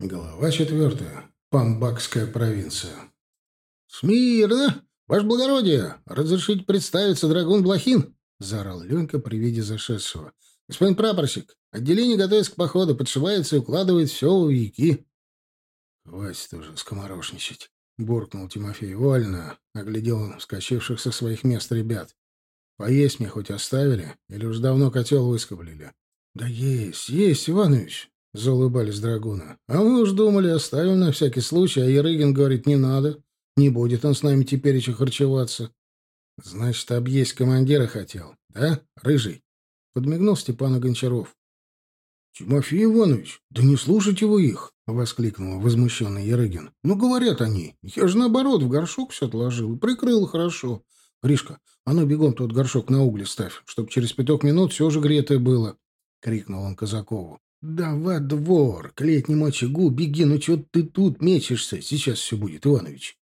Глава четвертая. Памбакская провинция. «Смирно! Ваше благородие! Разрешите представиться, драгун Блохин!» — заорал Ленька при виде зашедшего. «Господин прапорщик, отделение готовится к походу, подшивается и укладывает все в вики». «Хватит уже скоморошничать!» — буркнул Тимофей. «Вольно!» — оглядел вскочивших со своих мест ребят. «Поесть мне хоть оставили? Или уж давно котел выскоблили?» «Да есть, есть, Иванович!» — заулыбались драгуны. «А мы уж думали, оставим на всякий случай, а Ерыгин говорит, не надо. Не будет он с нами теперь еще харчеваться». «Значит, объесть командира хотел, да, рыжий?» — подмигнул Степану Гончаров. «Тимофей Иванович, да не слушайте вы их!» — воскликнул возмущенный Ерыгин. «Ну, говорят они, я же наоборот в горшок все отложил и прикрыл хорошо. Гришка, а ну бегом тот горшок на угли ставь, чтоб через пяток минут все же гретое было!» — крикнул он Казакову. «Да во двор, к летнему очагу, беги, ну чего ты тут мечешься? Сейчас все будет, Иванович».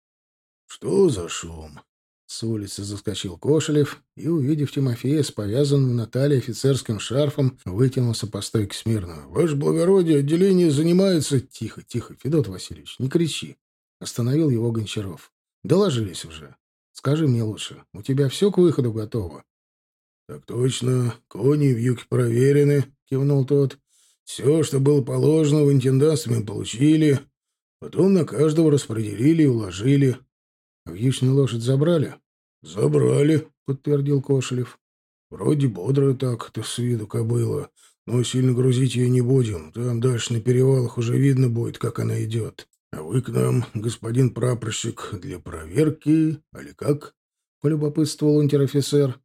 «Что за шум?» С улицы заскочил Кошелев и, увидев Тимофея с повязанным на талии офицерским шарфом, вытянулся по стойке смирно. «Ваше благородие, отделение занимается...» «Тихо, тихо, Федот Васильевич, не кричи!» Остановил его Гончаров. «Доложились уже. Скажи мне лучше, у тебя все к выходу готово?» «Так точно. Кони в юге проверены», — кивнул тот. Все, что было положено, в интендантстве мы получили. Потом на каждого распределили и уложили. А вьючную лошадь забрали? — Забрали, — подтвердил Кошелев. — Вроде бодрая так-то с виду кобыла, но сильно грузить ее не будем. Там дальше на перевалах уже видно будет, как она идет. А вы к нам, господин прапорщик, для проверки, али как? — полюбопытствовал унтер-офицер.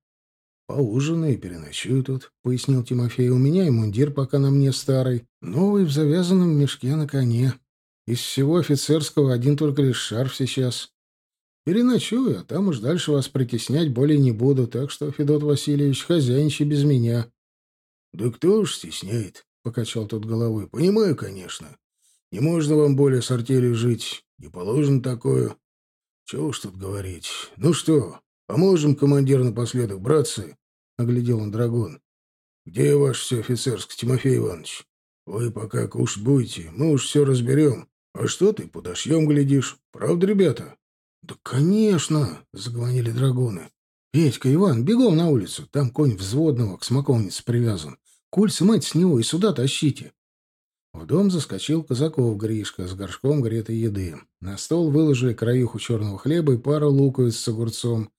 «Поужинай и переночуй тут», — пояснил Тимофей. «У меня и мундир пока на мне старый, новый в завязанном мешке на коне. Из всего офицерского один только лишь шарф сейчас. Переночую, а там уж дальше вас притеснять более не буду, так что, Федот Васильевич, хозяйничай без меня». «Да кто уж стесняет?» — покачал тот головой. «Понимаю, конечно. Не можно вам более с артелью жить. Не положено такое. Чего уж тут говорить. Ну что, Поможем, командир, напоследок, братцы, — оглядел он драгун. — Где ваш все офицерский, Тимофей Иванович? Вы пока кушать будете, мы уж все разберем. А что ты, подошьем, глядишь? Правда, ребята? — Да, конечно, — заговорили драгуны. — Петька, Иван, бегом на улицу. Там конь взводного к смоковнице привязан. Куль смыть с него и сюда тащите. В дом заскочил Казаков Гришка с горшком гретой еды. На стол выложили краюху черного хлеба и пару луковиц с огурцом.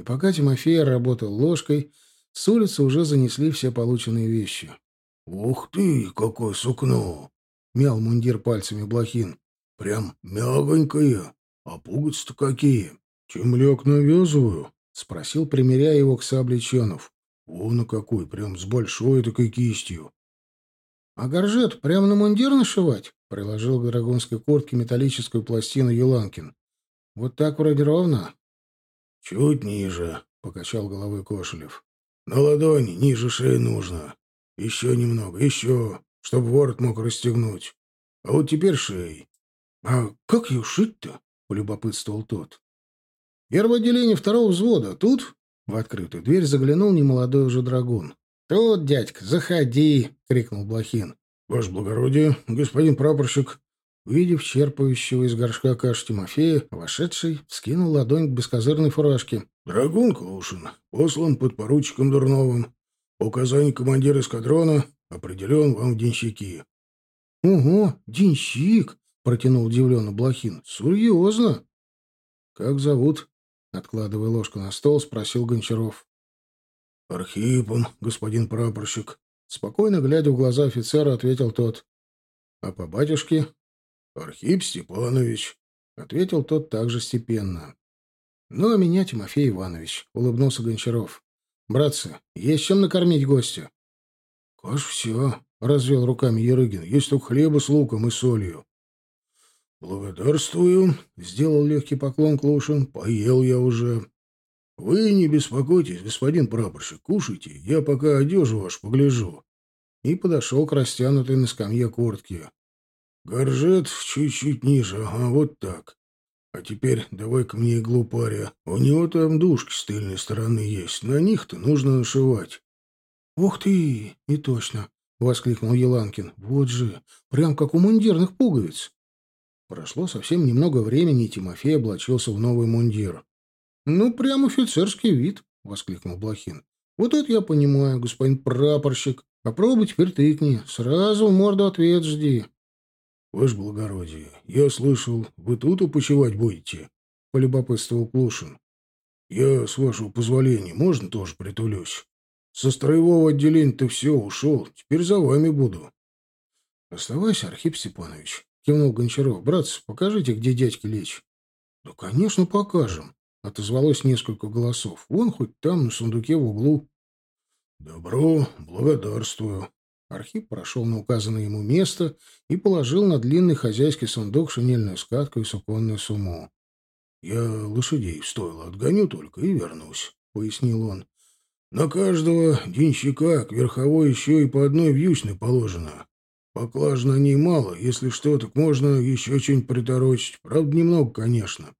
И пока Тимофей работал ложкой, с улицы уже занесли все полученные вещи. — Ух ты, какое сукно! — мял мундир пальцами Блохин. — Прям мягонькое. А пуговицы-то какие? — Темляк навязываю? — спросил, примеряя его к сабле Ченов. — Вон какой, прям с большой такой кистью. — А горжет прямо на мундир нашивать? — приложил к драгунской куртке металлическую пластину Юланкин. — Вот так вроде ровно. «Чуть ниже», — покачал головой Кошелев. «На ладони, ниже шеи нужно. Еще немного, еще, чтобы ворот мог расстегнуть. А вот теперь шеей». «А как ее шить-то?» — полюбопытствовал тот. «Первое отделение второго взвода. Тут?» В открытую дверь заглянул немолодой уже драгун. «Тут, дядька, заходи!» — крикнул Блохин. «Ваше благородие, господин прапорщик!» Увидев черпающего из горшка каш Тимофея, вошедший вскинул ладонь к бескозырной фуражке. — Драгун Клушин, послан под поручиком Дурновым. По указанию командира эскадрона определен вам в денщики. — Ого, денщик! — протянул удивленно Блохин. — Серьезно? — Как зовут? — откладывая ложку на стол, спросил Гончаров. — Архипом, господин прапорщик. Спокойно глядя в глаза офицера, ответил тот. — А по батюшке? Архип Степанович, — ответил тот также степенно. — Ну, а меня Тимофей Иванович, — улыбнулся Гончаров. — Братцы, есть чем накормить гостя? — Каш все, — развел руками Ерыгин. — Есть только хлеба с луком и солью. — Благодарствую, — сделал легкий поклон Клушин. — Поел я уже. — Вы не беспокойтесь, господин прапорщик, кушайте, я пока одежу ваш погляжу. И подошел к растянутой на скамье куртке. Горжет чуть-чуть ниже, ага, вот так. А теперь давай-ка мне иглу паря. У него там дужки с тыльной стороны есть, на них-то нужно нашивать. Ух ты, и точно. — воскликнул Еланкин. «Вот же, прям как у мундирных пуговиц». Прошло совсем немного времени, и Тимофей облачился в новый мундир. «Ну, прям офицерский вид», — воскликнул Блохин. «Вот это я понимаю, господин прапорщик. Попробуй теперь тыкни. Сразу в морду ответ жди». «Ваше благородие, я слышал, вы тут упочевать будете?» — полюбопытствовал Клушин. «Я, с вашего позволения, можно тоже притулюсь? Со строевого отделения-то все, ушел. Теперь за вами буду». «Оставайся, Архип Степанович», — кивнул Гончаров. «Братцы, покажите, где дядьки лечь». «Да, конечно, покажем», — отозвалось несколько голосов. «Вон хоть там, на сундуке в углу». «Добро, благодарствую». Архип прошел на указанное ему место и положил на длинный хозяйский сундук шинельную скатку и суконную сумму. «Я лошадей в отгоню только и вернусь», — пояснил он. «На каждого денщика к верховой еще и по одной вьючной положено. Поклаж на ней мало, если что, так можно еще что-нибудь приторочить. Правда, немного, конечно».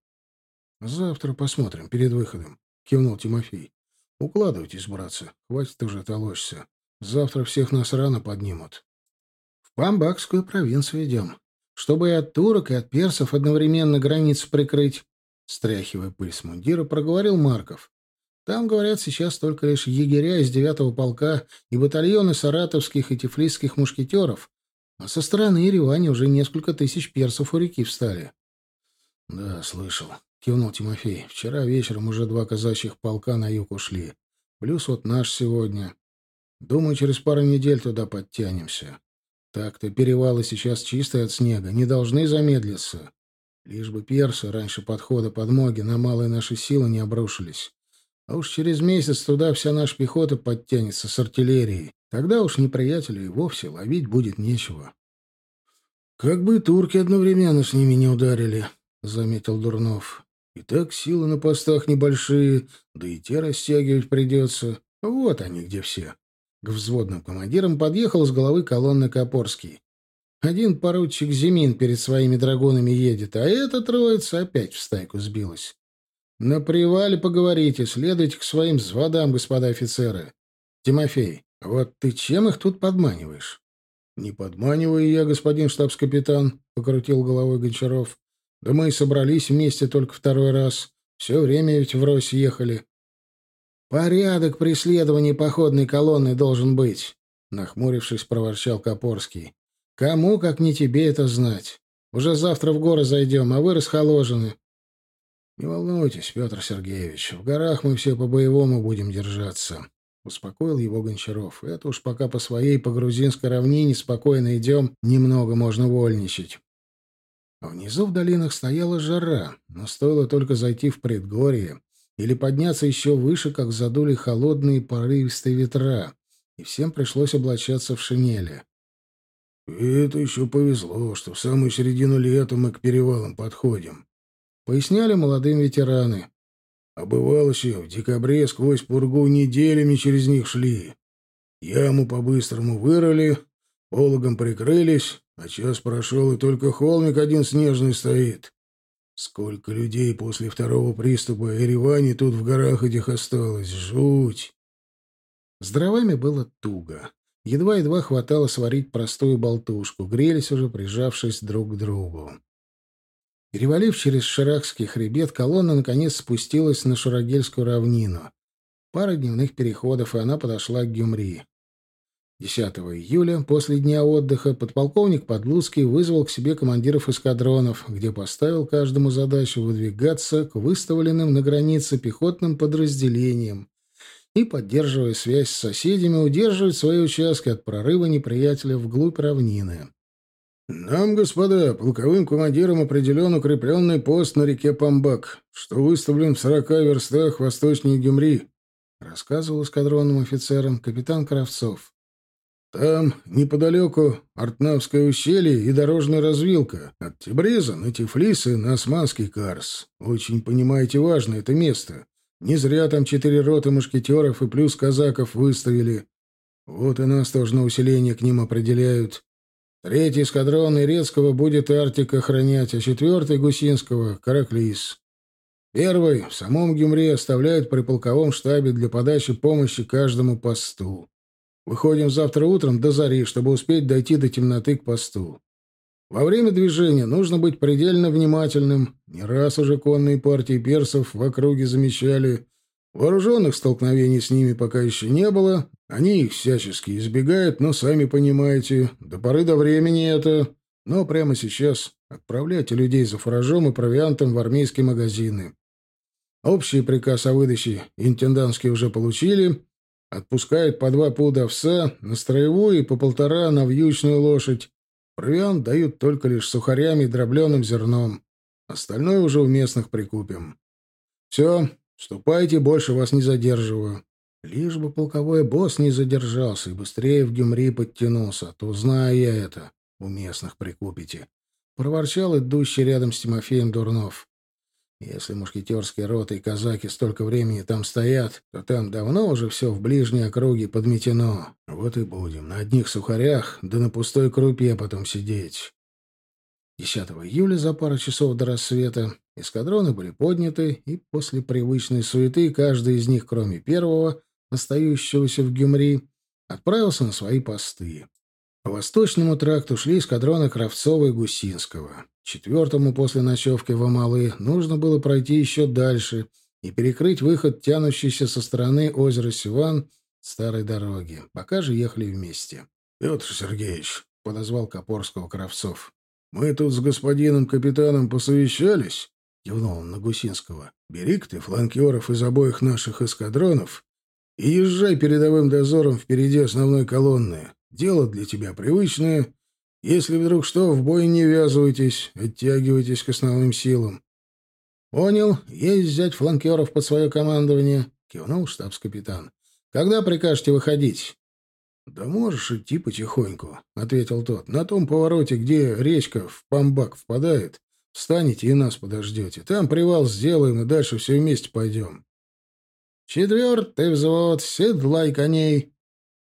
«Завтра посмотрим, перед выходом», — кивнул Тимофей. «Укладывайтесь, братцы, хватит уже толочься. Завтра всех нас рано поднимут. В Памбакскую провинцию идем, чтобы и от турок, и от персов одновременно границу прикрыть. Стряхивая пыль с мундира, проговорил Марков. Там, говорят, сейчас только лишь егеря из девятого полка и батальоны саратовских и тифлисских мушкетеров, а со стороны Еревани уже несколько тысяч персов у реки встали. — Да, слышал, — кивнул Тимофей. — Вчера вечером уже два казачьих полка на юг ушли. Плюс вот наш сегодня. Думаю, через пару недель туда подтянемся. Так-то перевалы сейчас чистые от снега, не должны замедлиться. Лишь бы персы раньше подхода подмоги на малые наши силы не обрушились. А уж через месяц туда вся наша пехота подтянется с артиллерией. Тогда уж неприятелю и вовсе ловить будет нечего. — Как бы турки одновременно с ними не ударили, — заметил Дурнов. — И так силы на постах небольшие, да и те растягивать придется. Вот они где все. К взводным командирам подъехал с головы колонны Копорский. Один поручик Зимин перед своими драгунами едет, а эта троица опять в стайку сбилась. На привале поговорите, следуйте к своим взводам, господа офицеры. Тимофей, вот ты чем их тут подманиваешь? Не подманиваю я, господин штабс-капитан, покрутил головой Гончаров. Да мы и собрались вместе только второй раз. Все время ведь врозь ехали. Порядок преследования походной колонны должен быть, нахмурившись, проворчал Копорский. Кому, как не тебе, это знать? Уже завтра в горы зайдем, а вы расхоложены. Не волнуйтесь, Петр Сергеевич, в горах мы все по-боевому будем держаться. Успокоил его Гончаров. Это уж пока по своей, по грузинской равнине спокойно идем, немного можно вольничать. Внизу в долинах стояла жара, но стоило только зайти в предгорье или подняться еще выше, как задули холодные порывистые ветра, и всем пришлось облачаться в шинели. «Это еще повезло, что в самую середину лета мы к перевалам подходим», — поясняли молодым ветераны. «А бывало еще, в декабре сквозь пургу неделями через них шли. Яму по-быстрому вырыли, пологом прикрылись, а час прошел, и только холмик один снежный стоит. Сколько людей после второго приступа Еревани тут в горах этих осталось, жуть!» С дровами было туго. Едва-едва хватало сварить простую болтушку, грелись уже, прижавшись друг к другу. Перевалив через Ширакский хребет, колонна наконец спустилась на Шурагельскую равнину. Пара дневных переходов, и она подошла к Гюмри. 10 июля, после дня отдыха, подполковник Подлуцкий вызвал к себе командиров эскадронов, где поставил каждому задачу выдвигаться к выставленным на границе пехотным подразделениям, и, поддерживая связь с соседями, удерживать свои участки от прорыва неприятеля вглубь равнины. «Нам, господа, полковым командиром определен укрепленный пост на реке Памбак, что выставлен в сорока верстах восточнее Гюмри», рассказывал эскадронным офицерам капитан Кравцов. «Там, неподалеку, Артнавское ущелье и дорожная развилка. От Тибриза на Тифлисы на Османский Карс. Очень, понимаете, важно это место. Не зря там четыре роты мушкетеров и плюс казаков выставили. Вот и нас тоже на усиление к ним определяют. Третий эскадрон Ирецкого будет Арктик охранять, а четвертый — Гусинского — Караклис. Первый в самом Гюмре оставляют при полковом штабе для подачи помощи каждому посту. Выходим завтра утром до зари, чтобы успеть дойти до темноты к посту. Во время движения нужно быть предельно внимательным. Не раз уже конные партии персов в округе замечали. Вооруженных столкновений с ними пока еще не было. Они их всячески избегают, но сами понимаете, до поры до времени это... Но прямо сейчас отправляйте людей за фуражом и провиантом в армейские магазины. Общий приказ о выдаче интендантские уже получили. Отпускают по два пуда овса на строевую и по полтора на вьючную лошадь. Провиант дают только лишь сухарями и дробленым зерном. Остальное уже у местных прикупим. Все, ступайте, больше вас не задерживаю. Лишь бы полковой босс не задержался и быстрее в Гюмри подтянулся, то знаю я это. У местных прикупите. Проворчал идущий рядом с Тимофеем Дурнов. Если мушкетерские роты и казаки столько времени там стоят, то там давно уже все в ближней округе подметено. Вот и будем на одних сухарях, да на пустой крупе потом сидеть. 10 июля за пару часов до рассвета эскадроны были подняты, и после привычной суеты каждый из них, кроме первого, остающегося в Гюмри, отправился на свои посты. По восточному тракту шли эскадроны Кравцова и Гусинского. Четвертому после ночевки в Амалы нужно было пройти еще дальше и перекрыть выход, тянущийся со стороны озера Сиван старой дороги. Пока же ехали вместе. — Петр Сергеевич, — подозвал Копорского Кравцов, — мы тут с господином капитаном посовещались, — кивнул он на Гусинского. — Бери-ка ты фланкеров из обоих наших эскадронов и езжай передовым дозором впереди основной колонны. Дело для тебя привычное, если вдруг что, в бой не ввязывайтесь, оттягивайтесь к основным силам. — Понял. Есть взять фланкеров под свое командование, — кивнул штабс-капитан. — Когда прикажете выходить? — Да можешь идти потихоньку, — ответил тот. — На том повороте, где речка в Памбак впадает, встанете и нас подождете. Там привал сделаем, и дальше все вместе пойдем. — Четвертый взвод, седлай коней.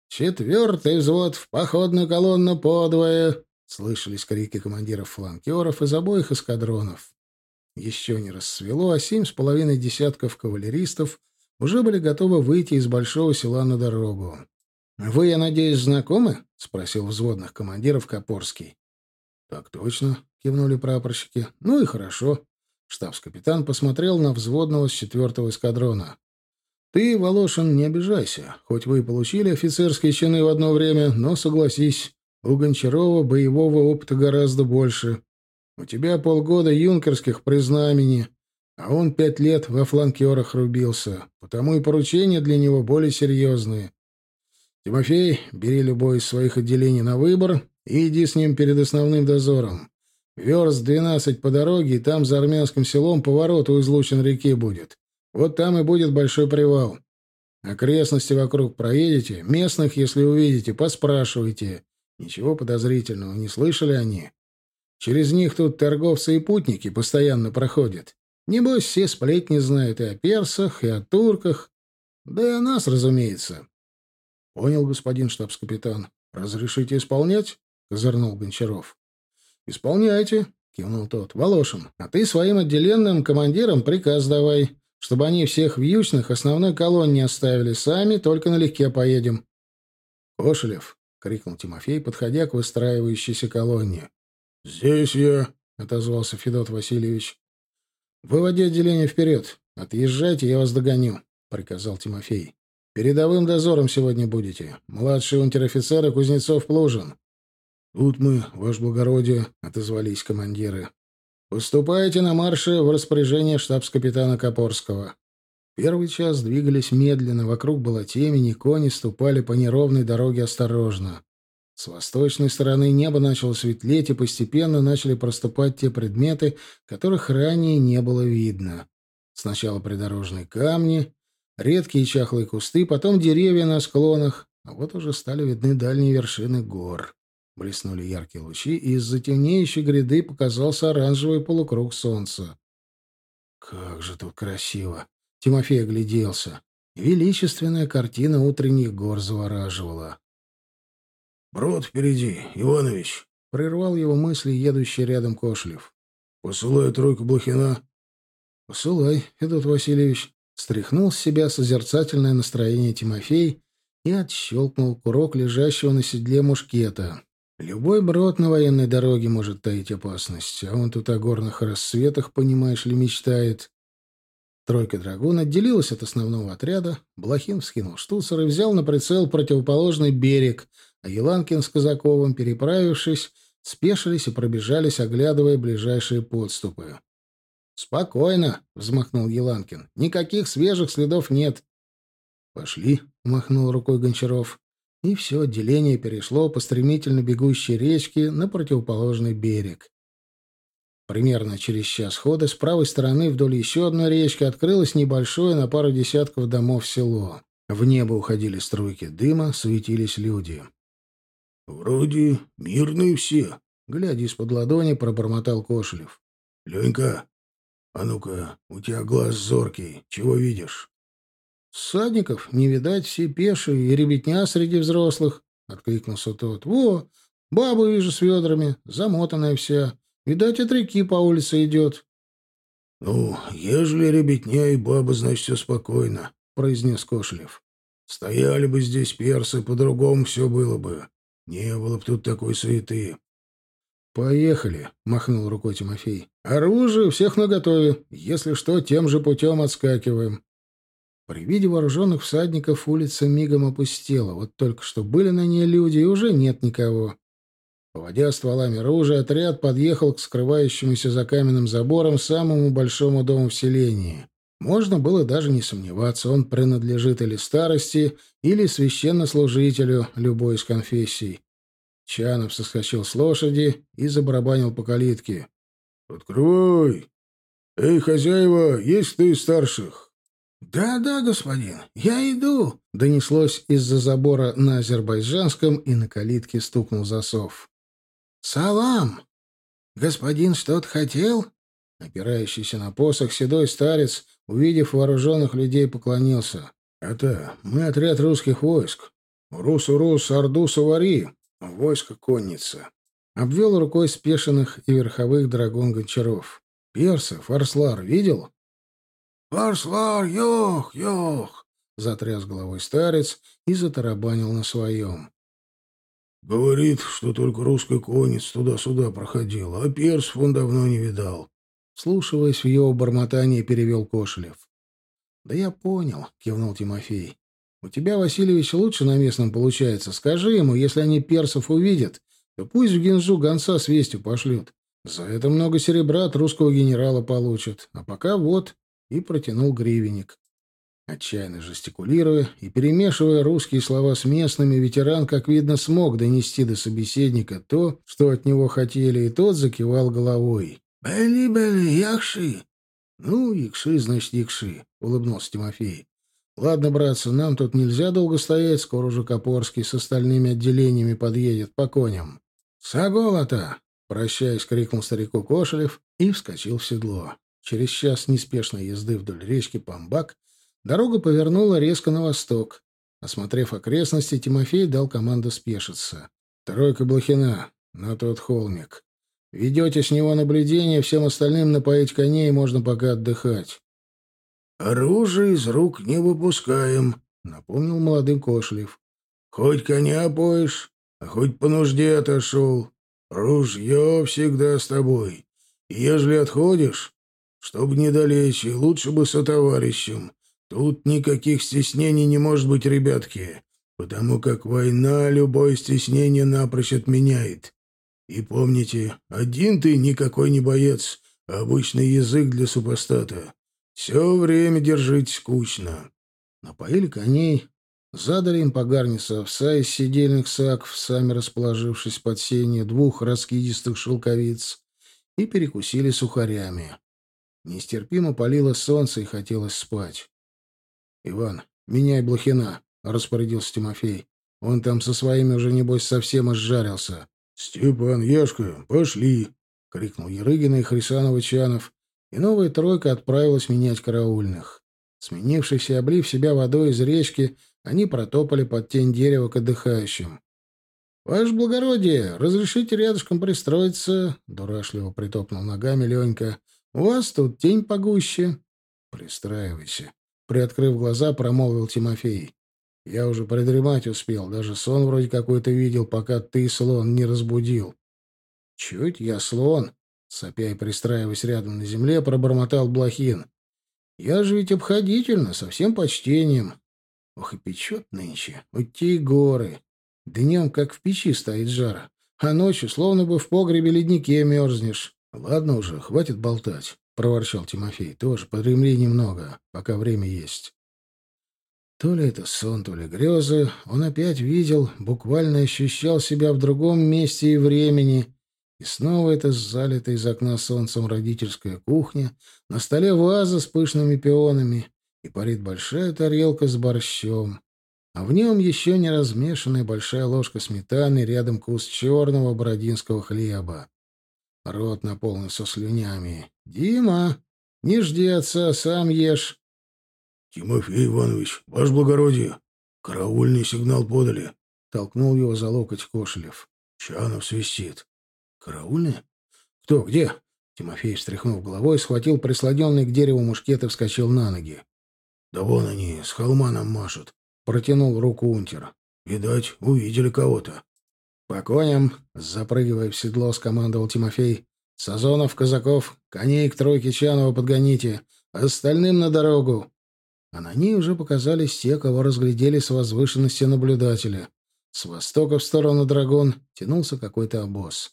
Четвертый взвод в походную колонну подвое. Слышались крики командиров-фланкеров из обоих эскадронов. Еще не рассвело, а семь с половиной десятков кавалеристов уже были готовы выйти из большого села на дорогу. «Вы, я надеюсь, знакомы?» — спросил взводных командиров Копорский. «Так точно», — кивнули прапорщики. «Ну и хорошо». Штабс-капитан посмотрел на взводного с четвертого эскадрона. «Ты, Волошин, не обижайся. Хоть вы и получили офицерские чины в одно время, но согласись, у Гончарова боевого опыта гораздо больше. У тебя полгода юнкерских при знамени, а он пять лет во фланкерах рубился, потому и поручения для него более серьезные. Тимофей, бери любой из своих отделений на выбор и иди с ним перед основным дозором. Верст двенадцать по дороге, и там за армянским селом поворот у излучен реки будет. Вот там и будет большой привал. Окрестности вокруг проедете, местных, если увидите, поспрашивайте. Ничего подозрительного не слышали они. Через них тут торговцы и путники постоянно проходят. Небось, все сплетни знают и о персах, и о турках. Да и о нас, разумеется. — Понял, господин штабс-капитан. — Разрешите исполнять? — козырнул Гончаров. — Исполняйте, — кивнул тот. — Волошин, а ты своим отделенным командирам приказ давай, чтобы они всех вьючных основной колонне оставили. Сами только налегке поедем. — Кошелев, — крикнул Тимофей, подходя к выстраивающейся колонне. — Здесь я, — отозвался Федот Васильевич. — Выводи отделение вперед. Отъезжайте, я вас догоню, — приказал Тимофей. — Передовым дозором сегодня будете. Младший унтер-офицер Кузнецов-Плужин. — Тут мы, ваше благородие, — отозвались командиры. — Поступайте на марше в распоряжение штабс-капитана Копорского. Первый час двигались медленно, вокруг было темень, и кони ступали по неровной дороге осторожно. С восточной стороны небо начало светлеть, и постепенно начали проступать те предметы, которых ранее не было видно. Сначала придорожные камни, редкие чахлые кусты, потом деревья на склонах, а вот уже стали видны дальние вершины гор. Блеснули яркие лучи, и из-за темнеющей гряды показался оранжевый полукруг солнца. «Как же тут красиво!» Тимофей огляделся. Величественная картина утренних гор завораживала. «Брод впереди, Иванович!» — прервал его мысли едущий рядом Кошлев. «Посылай тройку Блохина». «Посылай, Федот Васильевич», — стряхнул с себя созерцательное настроение Тимофей и отщелкнул курок лежащего на седле мушкета. Любой брод на военной дороге может таить опасность, а он тут о горных рассветах, понимаешь ли, мечтает. Тройка драгун отделилась от основного отряда, Блохин вскинул штуцер и взял на прицел противоположный берег, а Еланкин с Казаковым, переправившись, спешились и пробежались, оглядывая ближайшие подступы. «Спокойно», — взмахнул Еланкин, — «никаких свежих следов нет». «Пошли», — махнул рукой Гончаров и все отделение перешло по стремительно бегущей речке на противоположный берег. Примерно через час хода с правой стороны вдоль еще одной речки открылось небольшое на пару десятков домов село. В небо уходили струйки дыма, светились люди. «Вроде мирные все», — глядя из-под ладони, пробормотал Кошелев. «Ленька, а ну-ка, у тебя глаз зоркий, чего видишь?» «Садников не видать, все пешие и ребятня среди взрослых», — откликнулся тот. «Во, бабу вижу с ведрами, замотанная вся. Видать, от реки по улице идет». «Ну, ежели ребятня и баба, значит, все спокойно», — произнес Кошелев. «Стояли бы здесь персы, по-другому все было бы. Не было бы тут такой суеты». «Поехали», — махнул рукой Тимофей. «Оружие всех наготове. Если что, тем же путем отскакиваем». При виде вооруженных всадников улица мигом опустела. Вот только что были на ней люди, и уже нет никого. Поводя стволами оружия, отряд подъехал к скрывающемуся за каменным забором самому большому дому в селении. Можно было даже не сомневаться, он принадлежит или старости, или священнослужителю любой из конфессий. Чанов соскочил с лошади и забарабанил по калитке. «Открывай! Эй, хозяева, есть кто из старших?» «Да-да, господин, я иду!» — донеслось из-за забора на азербайджанском, и на калитке стукнул засов. «Салам! Господин что-то хотел?» Опирающийся на посох седой старец, увидев вооруженных людей, поклонился. «Это мы отряд русских войск. Рус-урус, Орду-Савари, войско конница». Обвел рукой спешенных и верховых драгун Гончаров. «Персов, Арслар, видел?» «Парслар, йох, йох!» — затряс головой старец и затарабанил на своем. «Говорит, что только русский конец туда-сюда проходил, а персов он давно не видал». Слушиваясь в его бормотание, перевел Кошелев. «Да я понял», — кивнул Тимофей. «У тебя, Васильевич, лучше на местном получается. Скажи ему, если они персов увидят, то пусть в Гинзу гонца с вестью пошлют. За это много серебра от русского генерала получат. А пока вот, и протянул гривенник. Отчаянно жестикулируя и перемешивая русские слова с местными, ветеран, как видно, смог донести до собеседника то, что от него хотели, и тот закивал головой. «Бели-бели, якши!» «Ну, якши, значит, якши», — улыбнулся Тимофей. «Ладно, братцы, нам тут нельзя долго стоять, скоро уже Копорский с остальными отделениями подъедет по коням». «Саголота!» — прощаясь, крикнул старику Кошелев и вскочил в седло. Через час неспешной езды вдоль речки Памбак дорога повернула резко на восток. Осмотрев окрестности, Тимофей дал команду спешиться. «Тройка Блохина, на тот холмик. Ведете с него наблюдение, всем остальным напоить коней, можно пока отдыхать». «Оружие из рук не выпускаем», — напомнил молодым Кошлев. «Хоть коня поешь, а хоть по нужде отошел. Ружье всегда с тобой. Ежели отходишь, Чтоб недалече, лучше бы со товарищем. Тут никаких стеснений не может быть, ребятки, потому как война любое стеснение напрочь отменяет. И помните, один ты никакой не боец, а обычный язык для супостата. Все время держить скучно. Напоили коней, задали им по гарнице овса из сидельных саков, сами расположившись под сенью двух раскидистых шелковиц, и перекусили сухарями. Нестерпимо палило солнце и хотелось спать. — Иван, меняй Блохина, — распорядился Тимофей. — Он там со своими уже, небось, совсем изжарился. — Степан, Яшка, пошли! — крикнул Ерыгина и Хрисанова Чанов, и новая тройка отправилась менять караульных. Сменившись и облив себя водой из речки, они протопали под тень дерева к отдыхающим. — Ваше благородие, разрешите рядышком пристроиться? — дурашливо притопнул ногами Ленька. У вас тут тень погуще. Пристраивайся. Приоткрыв глаза, промолвил Тимофей. Я уже придремать успел, даже сон вроде какой-то видел, пока ты, слон, не разбудил. Чуть я слон, сопя и пристраиваясь рядом на земле, пробормотал Блохин. Я же ведь обходительно, со всем почтением. Ох и печет нынче, вот те и горы. Днем, как в печи стоит жара, а ночью, словно бы в погребе леднике мерзнешь. Ладно уже, хватит болтать, — проворчал Тимофей. Тоже подремли немного, пока время есть. То ли это сон, то ли грезы, он опять видел, буквально ощущал себя в другом месте и времени. И снова это залитая из окна солнцем родительская кухня, на столе ваза с пышными пионами, и парит большая тарелка с борщом. А в нем еще не размешанная большая ложка сметаны, рядом кус черного бородинского хлеба. Рот наполнился слюнями. «Дима, не жди отца, сам ешь». — Тимофей Иванович, ваше благородие, караульный сигнал подали. Толкнул его за локоть Кошелев. Чанов свистит. — Караульный? Кто, где? Тимофей, встряхнув головой, схватил прислоненный к дереву мушкет и вскочил на ноги. — Да вон они, с холма нам машут. Протянул руку унтер. — Видать, увидели кого-то. — По коням, запрыгивая в седло, скомандовал Тимофей. — Сазонов, Казаков, коней к тройке Чанова подгоните, остальным на дорогу. А на ней уже показались те, кого разглядели с возвышенности наблюдателя. С востока в сторону Драгон тянулся какой-то обоз.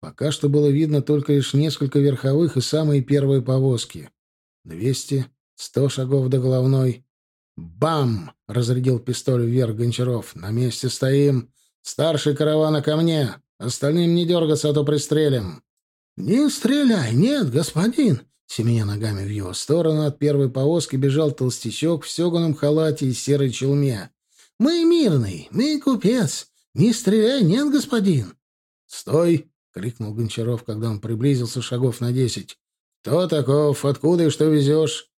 Пока что было видно только лишь несколько верховых и самые первые повозки. Двести, сто шагов до головной. «Бам!» — разрядил пистоль вверх Гончаров. «На месте стоим. Старший каравана ко мне. Остальным не дергаться, а то пристрелим». «Не стреляй! Нет, господин!» Семеня ногами в его сторону от первой повозки бежал толстячок в стеганом халате и серой челме. «Мы мирный, мы купец. Не стреляй, нет, господин!» «Стой!» — крикнул Гончаров, когда он приблизился шагов на десять. «Кто таков? Откуда и что везешь?»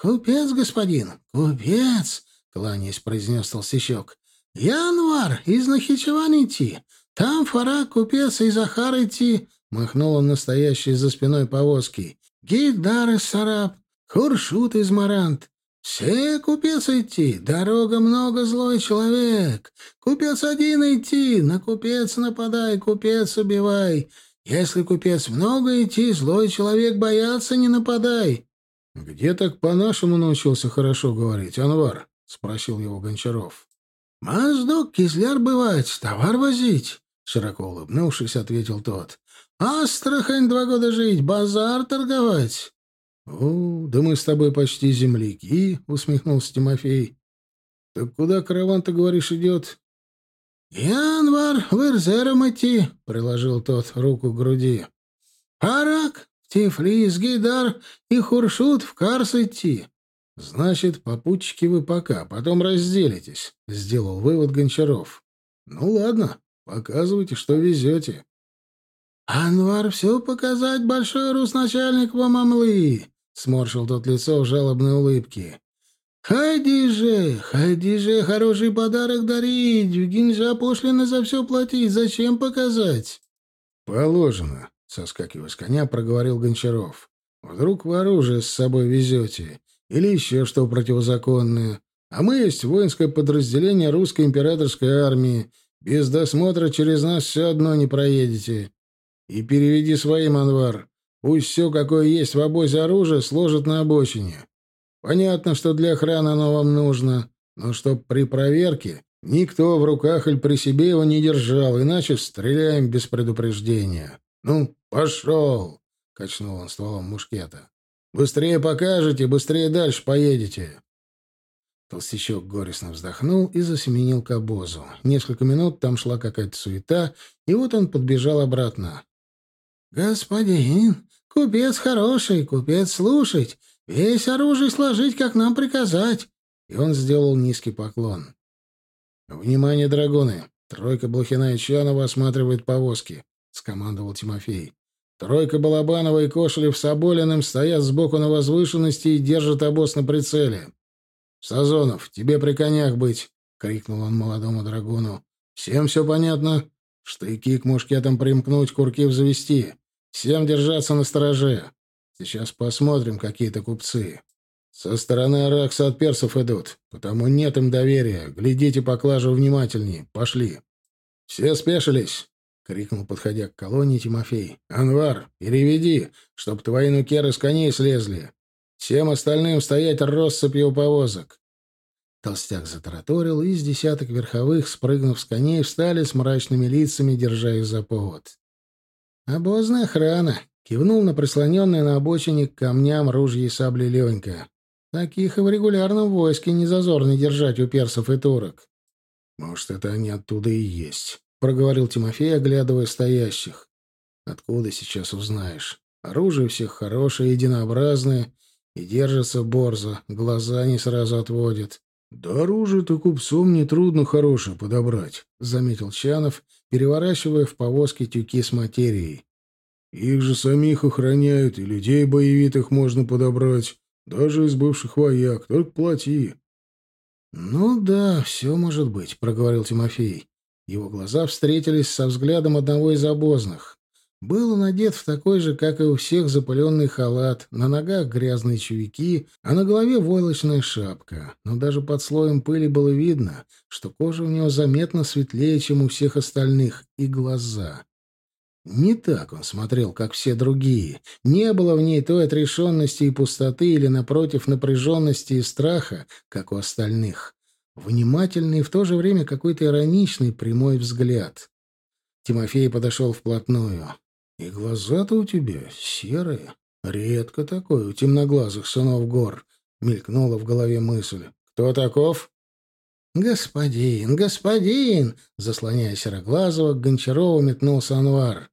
«Купец, господин, купец!» — кланяясь, произнес толстячок. «Январ, из Нахичевана идти. Там фара купец и Захар идти!» — махнул он настоящий за спиной повозки. Гейдар из Сараб, Хуршут из Марант. Все купец идти, дорога много злой человек. Купец один идти, на купец нападай, купец убивай. Если купец много идти, злой человек бояться не нападай. — Где так по-нашему научился хорошо говорить, Анвар? — спросил его Гончаров. — Маздок, кизляр бывает, товар возить, — широко улыбнувшись, ответил тот. Астрахань два года жить, базар торговать. — О, да мы с тобой почти земляки, — усмехнулся Тимофей. — Так куда караван, ты говоришь, идет? — Январ, в Ирзером идти, — приложил тот руку к груди. — Парак, Тифлис, Гейдар и Хуршут в Карс идти. — Значит, попутчики вы пока, потом разделитесь, — сделал вывод Гончаров. — Ну ладно, показывайте, что везете. «Анвар все показать, большой русначальник вам омлы!» — сморщил тот лицо в жалобной улыбке. «Хайди же, хайди же, хороший подарок дарить, гинжа пошлины за все платить, зачем показать?» «Положено», — соскакивая с коня, проговорил Гончаров. «Вдруг вы оружие с собой везете, или еще что противозаконное, а мы есть воинское подразделение русской императорской армии, без досмотра через нас все одно не проедете». И переведи своим, Анвар. Пусть все, какое есть в обозе оружие, сложат на обочине. Понятно, что для охраны оно вам нужно, но чтоб при проверке никто в руках или при себе его не держал, иначе стреляем без предупреждения. Ну, пошел!» — качнул он стволом мушкета. «Быстрее покажете, быстрее дальше поедете!» Толстячок горестно вздохнул и засеменил к обозу. Несколько минут там шла какая-то суета, и вот он подбежал обратно. «Господин, купец хороший, купец слушать, весь оружие сложить, как нам приказать». И он сделал низкий поклон. «Внимание, драгоны! Тройка Блохина и Чанова осматривает повозки», — скомандовал Тимофей. «Тройка Балабанова и Кошелев с Оболиным стоят сбоку на возвышенности и держат обоз на прицеле. Сазонов, тебе при конях быть!» — крикнул он молодому драгуну. «Всем все понятно? Штыки к мушкетам примкнуть, курки взвести. Всем держаться на стороже. Сейчас посмотрим, какие-то купцы. Со стороны Аракса от персов идут, потому нет им доверия. Глядите поклажу внимательней. Пошли. Все спешились. — крикнул, подходя к колонии Тимофей. «Анвар, переведи, чтоб твои нукеры с коней слезли. Всем остальным стоять россыпью повозок». Толстяк затараторил, и из десяток верховых, спрыгнув с коней, встали с мрачными лицами, держа их за повод. «Обозная охрана!» — кивнул на прислоненные на обочине к камням ружья и сабли Ленька. «Таких и в регулярном войске не зазорно держать у персов и турок». «Может, это они оттуда и есть», — проговорил Тимофей, оглядывая стоящих. «Откуда сейчас узнаешь? Оружие у всех хорошее, единообразное, и держится борзо, глаза не сразу отводят». «Да оружие-то купцом нетрудно хорошее подобрать», — заметил Чанов, переворачивая в повозке тюки с материей. «Их же самих охраняют, и людей боевитых можно подобрать, даже из бывших вояк, только плати». «Ну да, все может быть», — проговорил Тимофей. Его глаза встретились со взглядом одного из обозных. Был он одет в такой же, как и у всех, запыленный халат, на ногах грязные чувики, а на голове войлочная шапка. Но даже под слоем пыли было видно, что кожа у него заметно светлее, чем у всех остальных, и глаза. Не так он смотрел, как все другие. Не было в ней той отрешенности и пустоты или, напротив, напряженности и страха, как у остальных. Внимательный и в то же время какой-то ироничный прямой взгляд. Тимофей подошел вплотную. «И глаза-то у тебя серые. Редко такое у темноглазых сынов гор», — мелькнула в голове мысль. «Кто таков?» «Господин, господин!» — заслоняя Сероглазого, к Гончарову метнулся Анвар.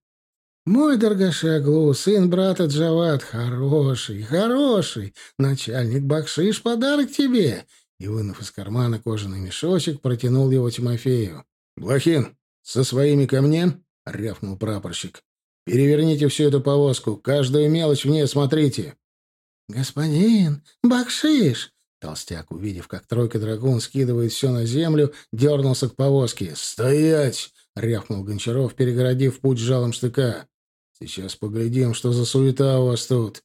«Мой Даргашаглу, сын брата Джават, хороший, хороший, начальник Бакшиш, подарок тебе!» и, вынув из кармана кожаный мешочек, протянул его Тимофею. «Блохин, со своими ко мне!» — рявкнул прапорщик. «Переверните всю эту повозку, каждую мелочь в ней смотрите!» «Господин, бакшиш!» Толстяк, увидев, как тройка драгун скидывает все на землю, дернулся к повозке. «Стоять!» — рявкнул Гончаров, перегородив путь жалом штыка. «Сейчас поглядим, что за суета у вас тут».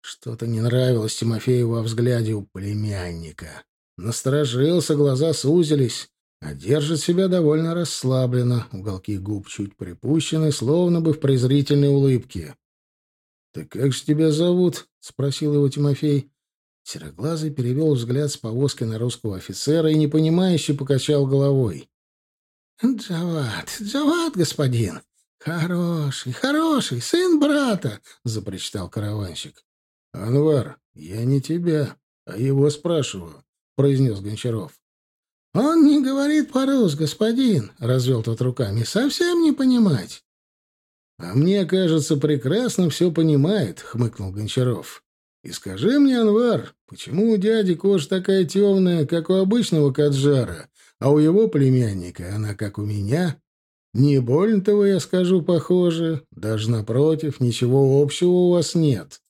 Что-то не нравилось Тимофею во взгляде у племянника. Насторожился, глаза сузились, а держит себя довольно расслабленно, уголки губ чуть припущены, словно бы в презрительной улыбке. — Так как же тебя зовут? — спросил его Тимофей. Сероглазый перевел взгляд с повозки на русского офицера и непонимающе покачал головой. — Джават, Джават, господин. Хороший, хороший, сын брата, — запричитал караванщик. — Анвар, я не тебя, а его спрашиваю. — произнес Гончаров. «Он не говорит по-русски, господин», — развел тот руками. «Совсем не понимать». «А мне кажется, прекрасно все понимает», — хмыкнул Гончаров. «И скажи мне, Анвар, почему у дяди кожа такая темная, как у обычного каджара, а у его племянника она как у меня? Не больно-то я скажу, похоже. Даже напротив, ничего общего у вас нет».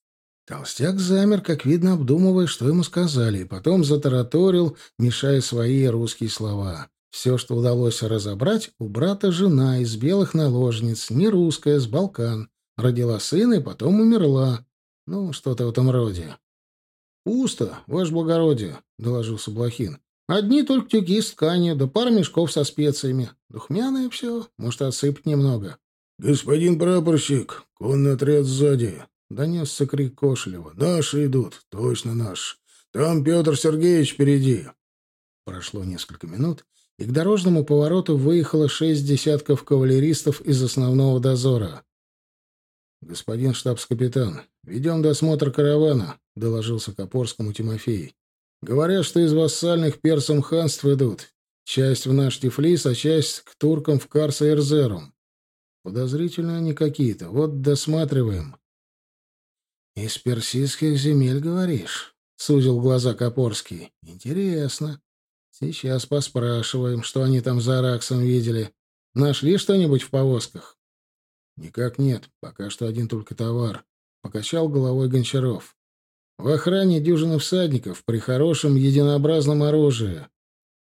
Толстяк замер, как видно, обдумывая, что ему сказали, и потом затараторил, мешая свои русские слова. Все, что удалось разобрать, у брата жена из белых наложниц, не русская, с Балкан. Родила сына и потом умерла. Ну, что-то в этом роде. «Пусто, ваше благородие», — доложился Блохин. «Одни только тюки с ткани, да пара мешков со специями. Духмяное все, может, отсыпать немного». «Господин прапорщик, конный отряд сзади. Донесся крик Кошелева. «Наши идут! Точно наши! Там Петр Сергеевич впереди!» Прошло несколько минут, и к дорожному повороту выехало шесть десятков кавалеристов из основного дозора. «Господин штабс-капитан, ведем досмотр каравана», — доложился Копорскому Тимофей. «Говорят, что из вассальных персам ханств идут. Часть в наш Тифлис, а часть к туркам в Карса и Эрзерум. Подозрительно они какие-то. Вот досматриваем». «Из персидских земель, говоришь?» — сузил глаза Копорский. «Интересно. Сейчас поспрашиваем, что они там за Араксом видели. Нашли что-нибудь в повозках?» «Никак нет. Пока что один только товар», — покачал головой Гончаров. «В охране дюжины всадников при хорошем единообразном оружии.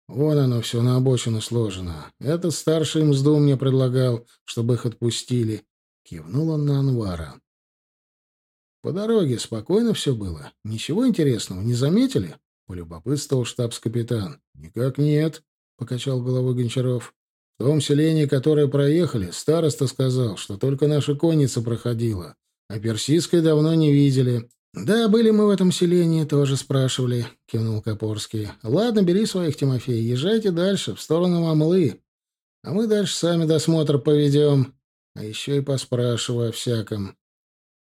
Вон оно все на обочину сложено. Этот старший мзду мне предлагал, чтобы их отпустили». Кивнул он на Анвара. По дороге спокойно все было. Ничего интересного не заметили? Полюбопытствовал штабс-капитан. Никак нет, покачал головой Гончаров. В том селении, которое проехали, староста сказал, что только наша конница проходила, а персидской давно не видели. «Да, были мы в этом селении, тоже спрашивали», — кивнул Копорский. «Ладно, бери своих, Тимофей, езжайте дальше, в сторону Мамлы. А мы дальше сами досмотр поведем. А еще и поспрашиваю о всяком.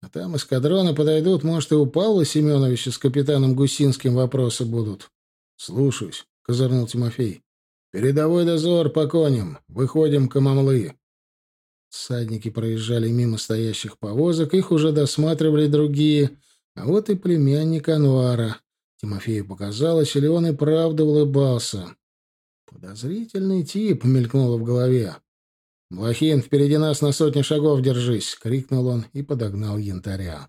А там эскадроны подойдут, может, и у Павла Семеновича с капитаном Гусинским вопросы будут». «Слушаюсь», — козырнул Тимофей. «Передовой дозор по коням. Выходим к Мамлы». Садники проезжали мимо стоящих повозок, их уже досматривали другие — а вот и племянник Анвара. Тимофею показалось, или он и правда улыбался. «Подозрительный тип», — мелькнуло в голове. «Блохин, впереди нас на сотни шагов держись!» — крикнул он и подогнал янтаря.